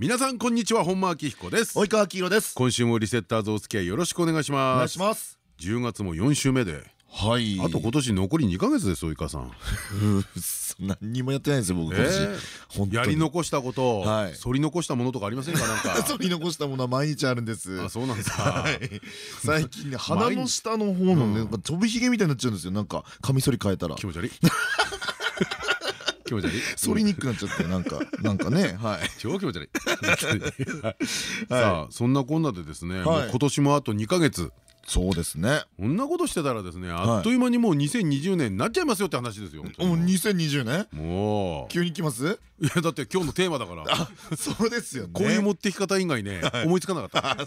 皆さんこんにちは本間明彦です。及川明宏です。今週もリセッターズお付き合いよろしくお願いします。お願いします。10月も4週目で。はい。あと今年残り2ヶ月です及川さん。何にもやってないんですよ僕今年。やり残したことはい。反り残したものとかありませんか？なんか。取り残したものは毎日あるんです。あそうなんですか。はい。最近ね鼻の下の方のね飛びひげみたいになっちゃうんですよ。なんかカミソリ変えたら。気持ち悪い気持ち悪い反り？にくくなっちゃってなんか なんかねはい。超気持ち悪いさあそんなこんなでですね今年もあと2ヶ月。そうですね。こんなことしてたらですねあっという間にもう2020年になっちゃいますよって話ですよもうに2020年？もう。急に来ます？いやだって今日のテーマだから。そうですよね。こういう持ってき方以外ね思いつかなかった。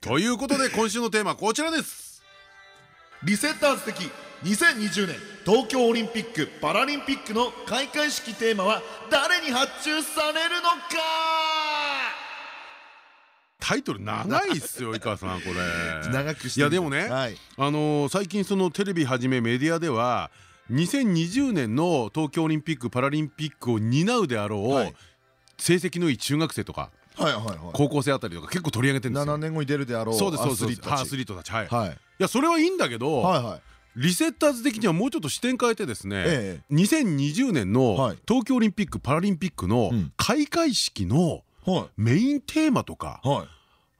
ということで今週のテーマはこちらです。リセッターズ的2020年東京オリンピック・パラリンピックの開会式テーマは誰に発注されるのか？タイトル長いっすよ 井川さんこれ。長くしていやでもねはい。あのー最近そのテレビはじめメディアでは2020年の東京オリンピック・パラリンピックを担うであろう、はい。成績のいい中学生とか高校生あたりとか結構取り上げてるんですよ。7年後に出るであろうそうですそうアですアスリートたち。はいやそれはいいんだけど、はいはいリセッターズ的にはもうちょっと視点変えてですね、え2020年のはい。東京オリンピック・パラリンピックのうん。開会式のメインテーマとか、いはい。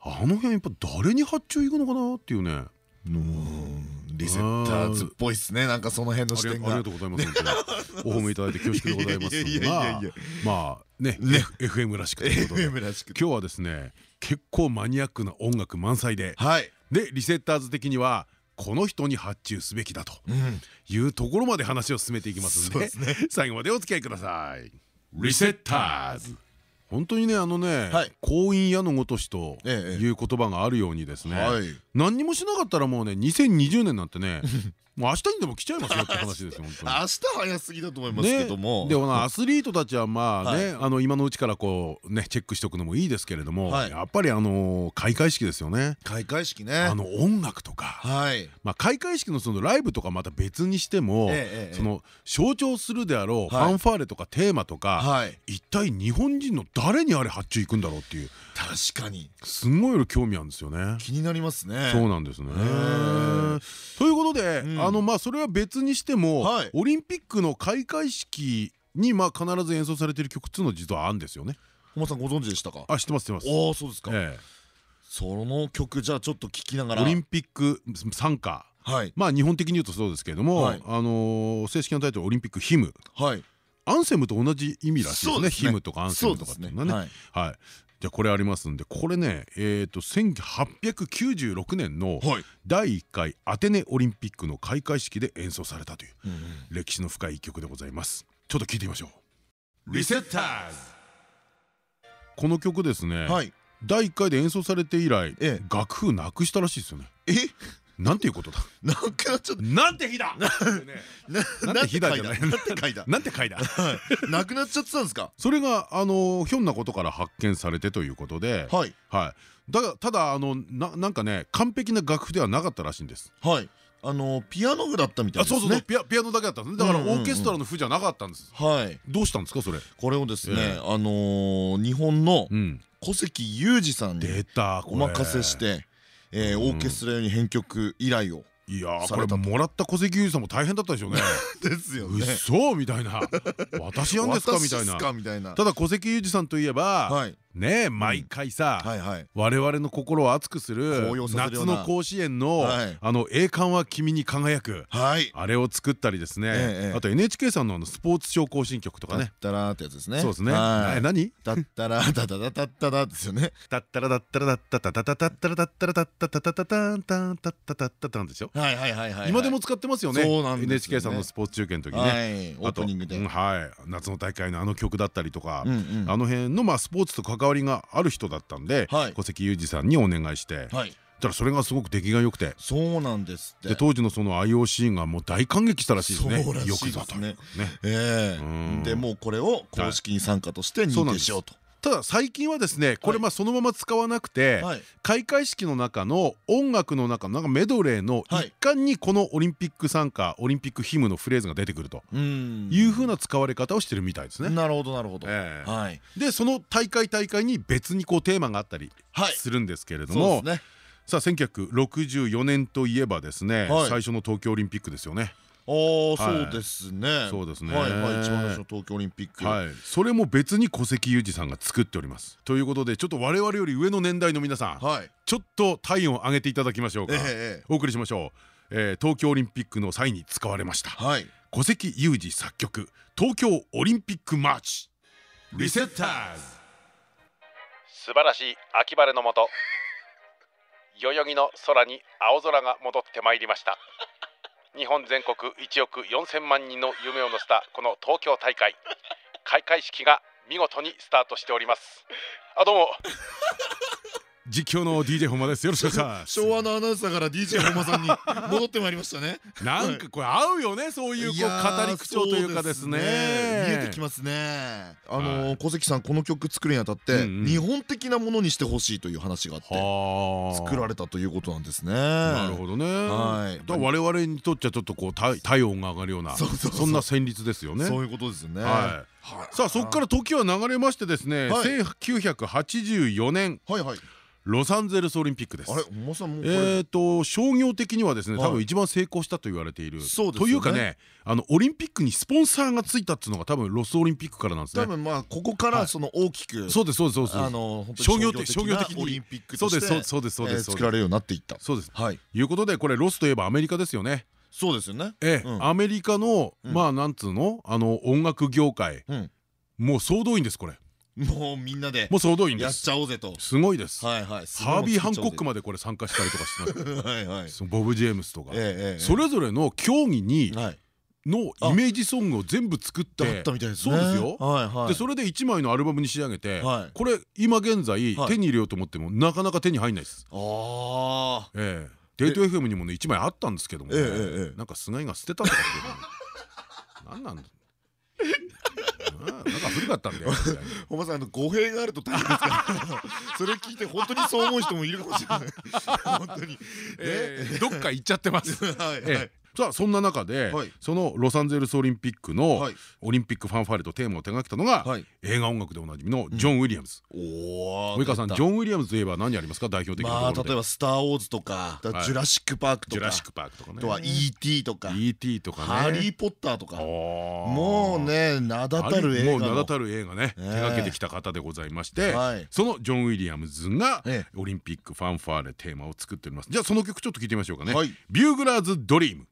あの辺やっぱ誰に発注いくのかなっていうね。リセッターズっぽいっすね。なんかその辺の視点が。ありがとうございます。お褒めいただいて恐縮でございます いやいやいやいやいや。まあまあねね FM らしくということで。今日はですね結構マニアックな音楽満載で。はい。でリセッターズ的にはこの人に発注すべきだとうん。いうところまで話を進めていきますんでそうです 最後までお付き合いください。リセッターズ本当にねあのねはい「婚姻矢のごとし」とええいう言葉があるようにですねはい。何にもしなかったらもうね2020年なんてね もう明日にでも来ちゃいますよって 話ですよ本当に。明日早すぎだと思いますけども。ね。でもな アスリートたちはまあね、はあの今のうちからこうねチェックしておくのもいいですけれども、はい。やっぱりあの開会式ですよね。開会式ね。あの音楽とか、はい。まあ開会式のそのライブとかまた別にしても、その象徴するであろうフはい。ァンファーレとかテーマとか、はい。一体日本人の誰にあれ発注いくんだろうっていう。確かに。すんごい俺興味あるんですよね。気になりますね。そうなんですね。へ。ということで、うん。あのまあそれは別にしても、はい。オリンピックの開会式にまあ必ず演奏されている曲っていうのは実はあるんですよね。本間さんご存知でしたか？あ知ってます知ってます。ああそうですか。えその曲じゃあちょっと聞きながえら。オリンピック参加。はい。まあ日本的に言うとそうですけれども、はい。あのー正式なタイトルオリンピックヒム。はいアンセムと同じ意味らしいですね。すね。ヒムとかアンセムとかっていうのはね。そうですはい。じゃあこれありますんでこれねえっと1896年のはい。第1回アテネオリンピックの開会式で演奏されたという歴史の深い一曲でございます。ちょっと聞いてみましょう。リセッターズこの曲ですね、はい。第1回で演奏されて以来、ええ。楽譜なくしたらしいですよね。え？なんていうことだ？なんかちょっと。なんて日だ？ななんて日だじゃない？なんて書いたなんて書いたはい。なくなっちゃってたんですか？それがあのひょんなことから発見されてということで、はい。はい、だがただあのななんかね完璧な楽譜ではなかったらしいんです。はい。あのピアノ部だったみたいあですね。そうそうピアピアノだけだったんですね。だからオーケストラの譜じゃなかったんです。はい。どうしたんですかそれ？これをですねえあのー日本のうん。小関裕二さんに。お任せし。てえーオーケストラ用に編曲依頼をいやこれもらった戸籍優さんも大変だったでしょうね。ですようっそみたいな。私やんですかみたいな。たいな。ただ戸籍裕二さんといえば、はいねえ毎回さ、我々の心を熱くする夏の甲子園の、はい。あの栄冠は君に輝く。はい。あれを作ったりですね、ええあと NHK さんのあのスポーツ賞行進曲とかだっねたらーってやつですね。そうですね。何？だったらだだだだったらですよねだったらだったらだったたたたたったらだったらだったたたたたんたんたったたったたんでしょはいはいはいはい今でも使ってますよね NHK さんのスポーツ中継の時はねいオープニングで夏の大会のあの曲だったりとかあの辺のまあスポーツと関関わりがある人だったんではい。小関裕二さんにお願いしてはい。たらそれがすごく出来が良くて。そうなんですって。で当時のその IOC がもう大感激したらしいですね。そうらしいですね。よくぞとね。えうん。えでもうこれを公式に参加として認定しようとただ最近はですねこれまあそのまま使わなくてはい。開会式の中の音楽の中のなんかメドレーのはい。一環にこのオリンピック参加オリンピックヒムのフレーズが出てくるとうん。いう風な使われ方をしてるみたいですね。なるほどなるほど。ええ。はい。でその大会大会に別にこうテーマがあったりはい。するんですけれどもですね。さあ1964年といえばですねはい。最初の東京オリンピックですよね。そうですね。そうですね。はいはい一番最初の東京オリンピック。はい、それも別に戸籍裕二さんが作っております。ということでちょっと我々より上の年代の皆さんはい。ちょっと体温を上げていただきましょうか。お送りしましょう、えー東京オリンピックの際に使われました。はい。戸籍裕二作曲東京オリンピックマーチ。リセッターズ素晴らしい秋晴れのもと代々木の空に青空が戻ってまいりました日本全国1億4000万人の夢を乗せたこの東京大会開会式が見事にスタートしております。あどうも。実況の DJ 本間です。よろしくお願いします。昭和のアナウンサーから DJ 本間さんに戻ってまいりましたね。なんかこれ合うよね。そういうこう語り口調というかですね。見えてきますね。あのー小関さんこの曲作るにあたって日本的なものにしてほしいという話があってはあ作られたということなんですね。なるほどね。はい。だ我々にとっちゃちょっとこう体体温が上がるようなそんな旋律ですよね。そういうことですよね。はい。はい。さあそこから時は流れましてですねはい。1984年はいはいロサンゼルスオリンピックです。えーと商業的にはですねはい。多分一番成功したと言われている。というかねあのオリンピックにスポンサーがついたっていうのが多分ロスオリンピックからなんですね。多分まあここからその大きくそうですそうですそうです。あの商業的商業的にオリンピックそうとしてですそうですそうですそうです。えー作られるようになっていった。そうです。はい。いうことでこれロスといえばアメリカですよね。そうですよね。ええうん。アメリカのうん。まあなんつうの？あの音楽業界。うん。もう総動員ですこれもうみんなでもう総動員でやっすちゃおうぜと。すごいです。はいはい。ハービー・ハンコックままでこれ参加したりとかして ボブ・ジェームスとか。それぞれの競技にはい。のイメージソングを全部作って。だったみたいですね。そうですよ。でそれで1枚のアルバムに仕上げてはい。これ今現在はい。手に入れようと思ってもなかなか手に入んないです。あええ。デート FM にもね1枚あったんですけどもなんか菅井が捨てたとかっていうなんなんだななんか古かったんだよ。みたいなあ本間さんあの語弊があると大変ですから。それ聞いて本当にそう思う人もいるかもしれない。本当に。ええどっか行っちゃってます。はいええさあそんな中ではい。そのロサンゼルスオリンピックのはい。オリンピックファンファーレとテーマを手掛けたのがはい。映画音楽でおなじみのジョン・ウィリアムズ。おお及川さんジョン・ウィリアムズといえば何ありますか？代表的な。例えば「スター・ウォーズ」とか「はい。ジュラシック・パーク」とか。ジュラシック・パークとかね。あとは「E.T.」とか。E.T. とか「ね。ハリー・ポッター」とか。ももうね名だたる映画の。もう名だたる映画ね。ええ。手掛けてきた方でございましてはい。そのジョン・ウィリアムズがええ。オリンピックファンファーレテーマを作っております。じゃあその曲ちょっと聞いてみましょうかね。はい。ビューグラーズ・ドリーム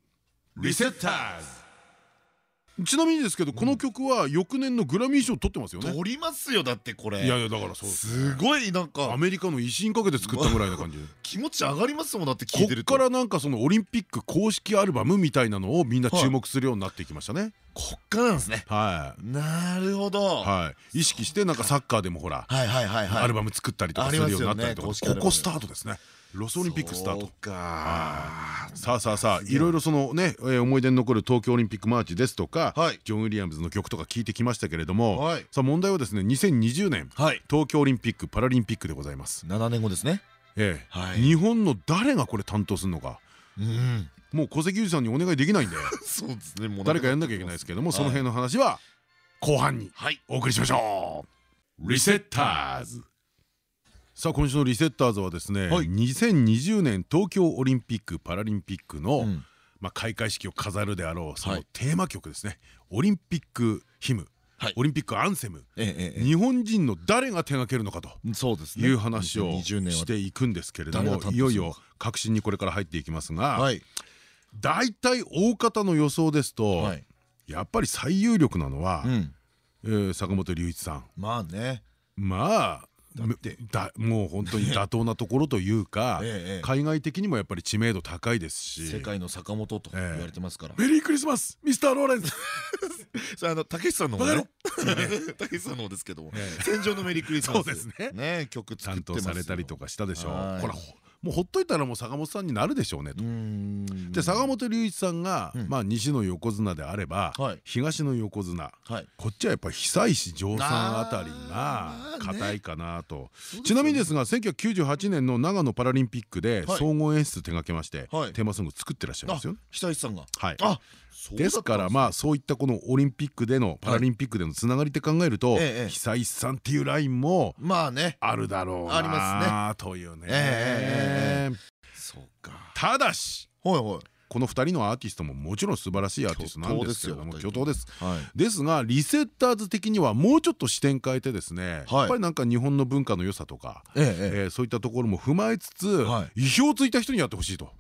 リセッターズ。ちなみにですけどこの曲は翌年のグラミー賞取ってますよね。取りますよだってこれ。いやいやだからそうす。ごいなんかアメリカの威信かけて作ったぐらいな感じ。気持ち上がりますもんだって聞いてると。こっからなんかそのオリンピック公式アルバムみたいなのをみんな注目するようになってきましたね。こっからなんですね。はい。なるほど。ははい。意識してなんかサッカーでもほらいはいはいはい。アルバム作ったりとかするようになったりとか。ここスタートですねロスオリンピックスタート。さあさあさあいろいろそのねえー思い出に残る東京オリンピックマーチですとかはい。ジョン・ウィリアムズの曲とか聞いてきましたけれどもはい。さあ問題はですね2020年はい。東京オリンピック・パラリンピックでございます。7年後ですね。ええ。はい。日本の誰がこれ担当するのか。うん。もう小関裕二さんにお願いできないんで。そうですね。誰かやんなきゃいけないですけどもその辺の話は後半にはい。お送りしましょう。リセッターズさあ今週のリセッターズはですね、はい。2020年東京オリンピック・パラリンピックの、うん。まあ、開会式を飾るであろうそのはい。テーマ曲ですね、オリンピックヒム、はい。オリンピックアンセム、えええ日本人の誰が手掛けるのかと。えそうですね。いう話を2020年は。していくんですけれどもいよいよ確信にこれから入っていきますが、はい。大体大方の予想ですと、はい。やっぱり最有力なのは、うん。えー坂本龍一さん。まあね。まあてだもう本当に妥当なところというか ええ海外的にもやっぱり知名度高いですし。世界の坂本と言われてますから。メリークリスマス!ミスターローレンス! あのたけしさんの たけしさんの方ですけども。戦場のメリークリスマス。ですね。ね曲作ってます担当されたりとかしたでしょはい。これほもうほっといたらもう坂本さんになるでしょうねと。で坂本龍一さんが、うん。まあ西の横綱であれば、はい。東の横綱。はい。こっちはやっぱり久石譲さんあたりが硬いかなと、ね。ちなみにですが1998年の長野パラリンピックではい。総合演出手掛けまして、はい。テーマソング作ってらっしゃいますよ。久石さんが。はい。ですからまあそういったこのオリンピックでのパラリンピックでのつながりって考えると、ええ久石さんっていうラインもまあね。あるだろうなというね。ええそうか。ただしはいはい。この2人のアーティストももちろん素晴らしいアーティストなんですけれども巨巨頭です。はいですがリセッターズ的にはもうちょっと視点変えてですね、はい。やっぱりなんか日本の文化の良さとか、ええそういったところも踏まえつつ、は意表をついた人にやってほしいと、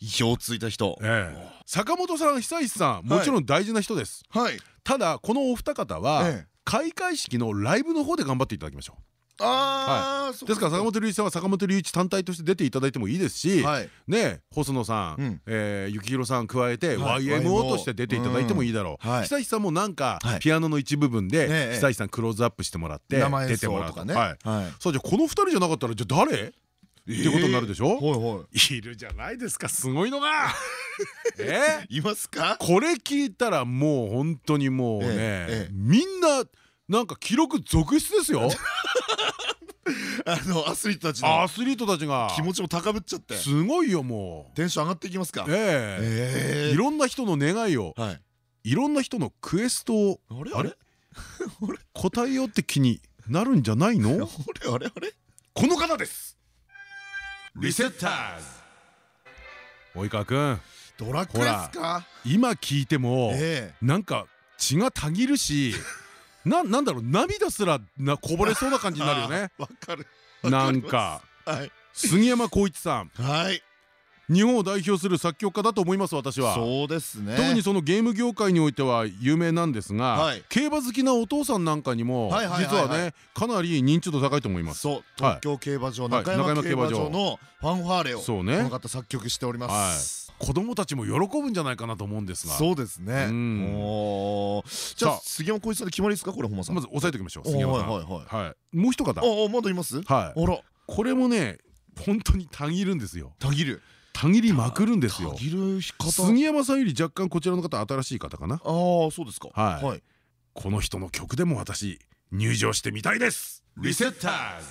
意表をついた人。ええ。坂本さん久石さんもちろん大事な人です、はい。ただこのお二方は、ええ。開会式のライブの方で頑張っていただきましょうああですから坂本龍一さんは坂本龍一単体として出ていただいてもいいですし、はい。ね細野さん、うん。えー幸宏さん加えてはい。YMO として出ていただいてもいいだろう、久石さんもなんかはい。ピアノの一部分でええ。久石さんクローズアップしてもらって出てもらう奏と。かね。そうじゃあこの二人じゃなかったらじゃあ誰？ってことになるでしょ、はいはい。るじゃないですかすごいのが。え？いますか？これ聞いたらもう本当にもうね、みんななんか記録続出ですよ あのアスリートたちのアスリートたちが。気持ちも高ぶっちゃって。すごいよもう。テンション上がっていきますか。ええ。えいろんな人の願いをはい。いろんな人のクエストをあれ あれ？答えようって気になるんじゃないの？あれあれ？あれ？この方です。リセッターズ。及川君ドラッグですか？今聞いてもえ。なんか血がたぎるしななんだろう涙すらなこぼれそうな感じになるよね。わかる。なんかはい。杉山浩一さん。はい日本を代表する作曲家だと思います私は。そうですね。特にそのゲーム業界においては有名なんですが、はい。競馬好きなお父さんなんかにもはいはいはいはい。実はねかなり認知度高いと思います。そう東京競馬場はい。中山競馬場。場のファンファーレをそうね。この方作曲しております。子供たちも喜ぶんじゃないかなと思うんですが。そうですね。じゃあ杉山浩一さんで決まりですかこれ本間さん。まず押さえておきましょうお杉山さん。はいはいはい。はい。もう一方。ああまだいます？はい。あら。これもね本当にたぎるんですよ。たぎるたぎりまくるんですよ杉山さんより若干こちらの方新しい方かなああそうですかはいはいこの人の曲でも私入場してみたいですリセッターズ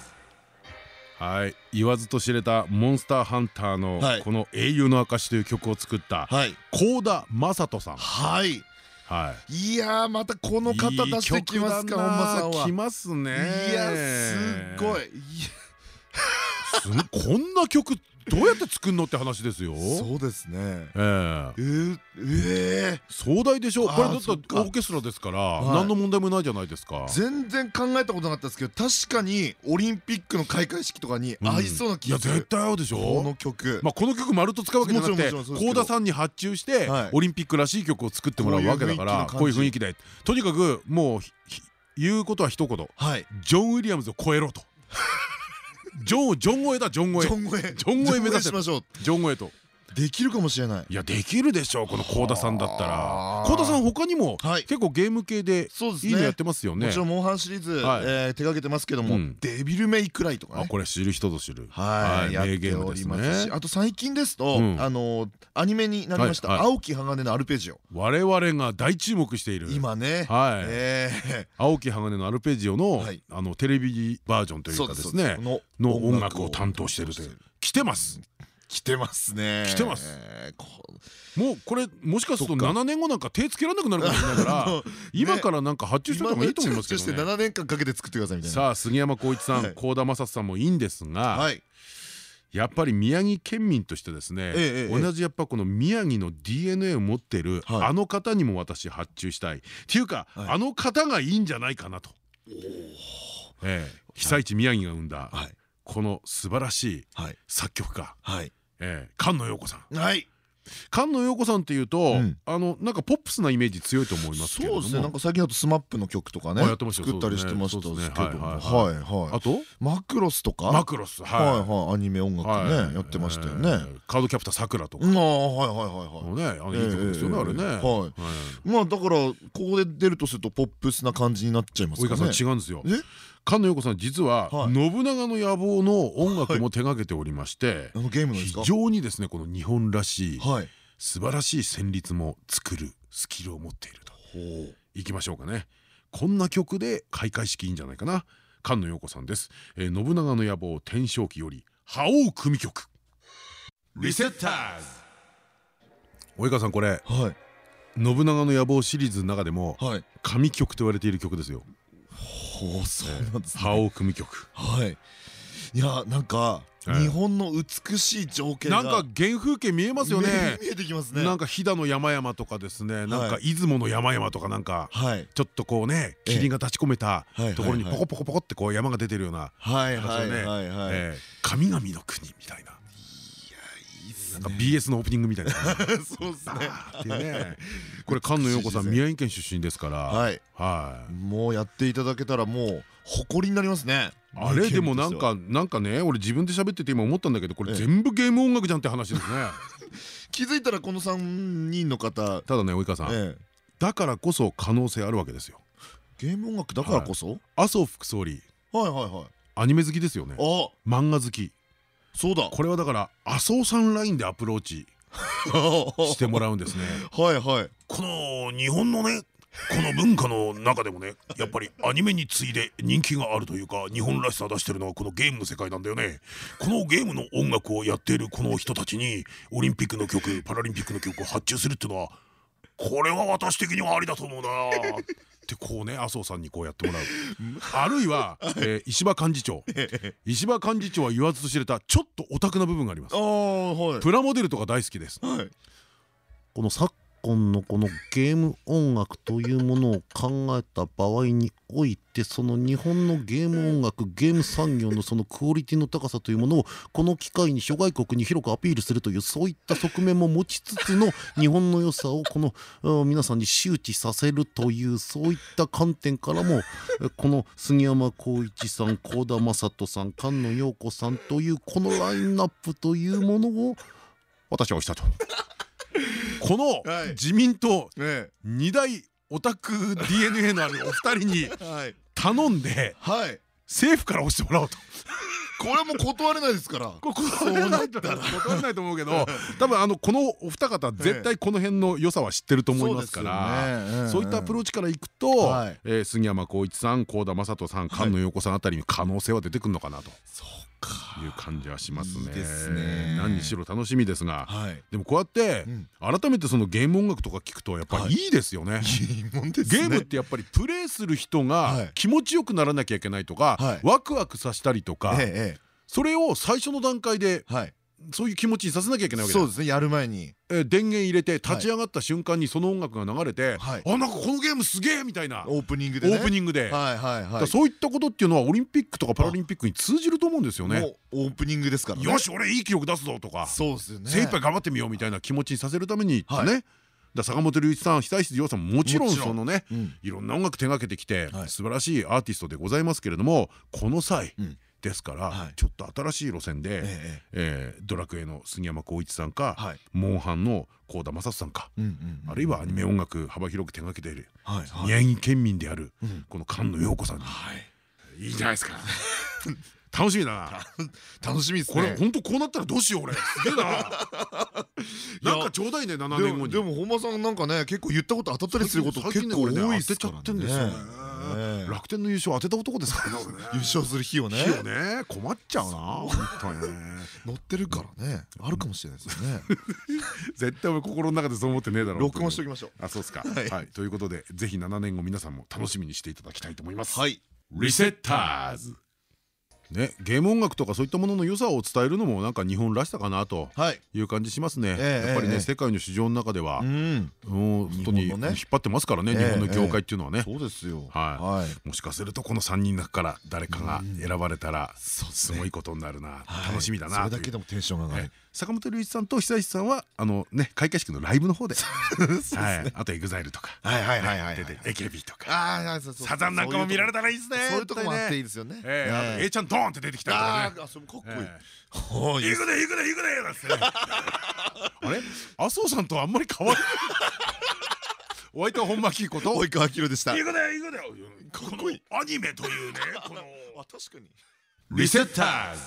はい言わずと知れたモンスターハンターのはいこの英雄の証という曲を作ったはい高田正人さんはいはいいやーまたこの方出してきますか本間さんはきますねいやすっごいいすこんな曲どうやって作るのって話ですよ。やそうですね。ええ。えーえー。壮大でしょ？これだってオそっか。ーケストラですからい。何の問題もないじゃないですか。全然考えたことなかったですけど確かにオリンピックの開会式とかに合いそうな気いやがする。絶対合うでしょ。この曲。まあこの曲丸と使うわけじゃなくて幸田さんに発注してはい。オリンピックらしい曲を作ってもらうわけだからこういうう雰囲気で。とにかくもう言うことは一言。はい。ジョン・ウィリアムズを超えろとジョンジョン超えだジョン超えジョン超え目指しましょう。ジョン超えとできるかもしれない。いやできるでしょうこの幸田さんだったら。はあ。幸田さん他にもはい。結構ゲーム系でいいのやってますよね。もちろんモンハンシリーズ手掛けてますけどもうん。デビルメイクライとかね。あこれ知る人ぞ知る。はい名ゲームですね。あと最近ですとうん。あのアニメになりました青き鋼のアルペジオ。我々が大注目している。今ね。はい。え青木鋼のアルペジオのはい。あのテレビバージョンとーいうかですね。のの音楽を担当しているという。来てます来てますね。来てます。もうこれもしかするとそっか。7年後なんか手つけられなくなるかもしれないから 今からなんか発注しといた方がいいと思いますけどねして7年間かけて作ってくださいみたいな。さあ杉山浩一さはい。ん幸田正人さんもいいんですがはい。やっぱり宮城県民としてですね同じやっぱこの宮城の DNA を持ってるはい。あの方にも私発注したい。っていうかはい。あの方がいいんじゃないかなと。ええ。被災地宮城が生んだはい。この素晴らしいはい。作曲家。はいええ菅野陽子さん。はい。菅野陽子さんっていうと、うん。あのなんかポップスなイメージ強いと思いますそうですね。なんか最近だとスマップの曲とかねあやってましたよ作ったりしてましたけども。はいはいはい。あと？マクロスとか？マクロスはい。ははい。アニメ音楽い。ねやってましたよね。えーカードキャプターさくらとか。うんああはいはいはいはい。ねいい曲ですよねええあれね。はい。はい。まあだからここで出るとするとポップスな感じになっちゃいますかね。違うんですよ。え？菅野陽子さん実ははい。信長の野望の音楽も手掛けておりまして非常にですねこの日本らしいはい。素晴らしい旋律も作るスキルを持っていると。いきましょうかね。こんな曲で開会式いいんじゃないかな。菅野陽子さんです、えー信長の野望天正期より覇王組曲。リセッターズ。及川さんこれはい。信長の野望シリーズの中でもはい。神曲と言われている曲ですよほうそうなんですね。覇王組曲。はい。いやなんかええ。日本の美しい情景が。なんか原風景見えますよね。見えてきますね。なんか飛騨の山々とかですね。なんか出雲の山々とかなんかはい。ちょっとこうねええ。霧が立ち込めたはいところにはいポコポコポコってこう山が出てるようなはいはいはいはいえー神々の国みたいないいっすなんかね BS のオープニングみたいな。そうですね。これ菅野陽子さん 宮城県出身ですから。はい。はい。もうやっていただけたらもう誇りになりますね。あれでもなんかなんかね俺自分で喋ってて今思ったんだけどこれええ。全部ゲーム音楽じゃんって話ですね。気づいたらこの3人の方。ただね及川さん。ええ。だからこそ可能性あるわけですよ。ゲーム音楽だからこそ？麻生副総理。はいはいはい。アニメ好きですよね。あ。漫画好きそうだ。これはだから麻生さんラインでアプローチ してもらうんですね。はいはい。この日本のねこの文化の中でもねやっぱりアニメに次いで人気があるというか日本らしさ出してるのはこのゲームの世界なんだよね。このゲームの音楽をやっているこの人たちにオリンピックの曲パラリンピックの曲を発注するっていうのはこれは私的にはありだと思うな。ってこうね麻生さんにこうやってもらう。あるいは、えー石破幹事長。石破幹事長は言わずと知れたちょっとオタクな部分があります。ああはい。プラモデルとか大好きです。はい。この昨今のこのゲーム音楽というものを考えた場合においてその日本のゲーム音楽ゲーム産業のそのクオリティの高さというものをこの機会に諸外国に広くアピールするというそういった側面も持ちつつの日本の良さをこの 皆さんに周知させるというそういった観点からもこの杉山浩一さん幸田正人さん菅野陽子さんというこのラインナップというものを私は押したと。このはい。自民党え二大オタク DNA のあるお二人に頼んではい。政府から押してもらおうと。これはもう断れないですから。断れないと思う。けど多分あのこのお二方絶対この辺の良さは知ってると思いますからそういったアプローチからいくと、杉山浩一さん幸田正人さん菅野陽子さんあたりに可能性は出てくるのかなと。そうかいう感じはしますね。いいですね。何にしろ楽しみですが、はい。でもこうやってうん。改めてそのゲーム音楽とか聞くとやっぱりい。いですよね。いいもんですね。ゲームってやっぱりプレイする人はい。が気持ちよくならなきゃいけないとか、はい。ワクワクさせたりとか、ええそれを最初の段階でええはいそういう気持ちにさせなきゃいけないわけだ。そうですねやる前に。えー電源入れて立ち上がった瞬間にその音楽が流れて、はい。あなんかこのゲームすげえみたいな。オオープニングでね。ープニングで、はいはいだからはいそういったことっていうのはオリンピックとかパラリンピックに通じると思うんですよね。オープニングですからね。よし俺いい記録出すぞとか。そうですよね。精一杯頑張ってみようみたいな気持ちにさせるためにね、坂本龍一さん久石譲さんももちろん。そのねうん。いろんな音楽手がけてきてはい。素晴らしいアーティストでございますけれどもこの際うんですからはい。ちょっと新しい路線でええードラクエの杉山浩一さんかはい。モンハンの幸田正人さんかあるいはアニメ音楽幅広く手がけている宮城県民であるうん。この菅野陽子さんに。はい。いいじゃないですか。楽しみだな。楽しみですね。これ本当こうなったらどうしよう俺。すげえな。なんかちょうだいね7で年後に。もでも本間さんなんかね結構言ったこと当たったりすること最結構多いっすからってんですよねね楽天の優勝当てた男ですからね。優勝する日をね。困っちゃうな。乗ってるからね。あるかもしれないですよね。絶対俺心の中でそう思ってねえだろう録音しておきましょう。あそうですか。はい。はい。ということでぜひ7年後皆さんも楽しみにしていただきたいと思います。はい。リセッターズねゲーム音楽とかそういったものの良さを伝えるのもなんか日本らしさかなとはい。いう感じしますね。ええやっぱりええ。ね世界の市場の中では。本当に引っ張ってますからねええ日本の業界っていうのはね。そうですよ。はい。はい。もしかするとこの3人の中から誰かが選ばれたらすごいことになるな。はい。楽しみだそなという。れだけでもテンションが上がえる坂本龍一さんと久石さんはあのね開会式のライブの方で。はい。あと EXILE とか。はいはいはいはい出て AKB とか。ああそうそうサザンなんかも見られたらいいですね。そういうとこもあっていいいですよね。ええ。A ちゃんドーンって出てきたりとかね。ああそれもかっこいい。行くで行くで行くでなんつって。ねあれ？麻生さんとあんまり変わらない。お相手は本間明子と？及川明でした。行くで行くでかっこいい。アニメというねこの。あ確かに。リセッターズ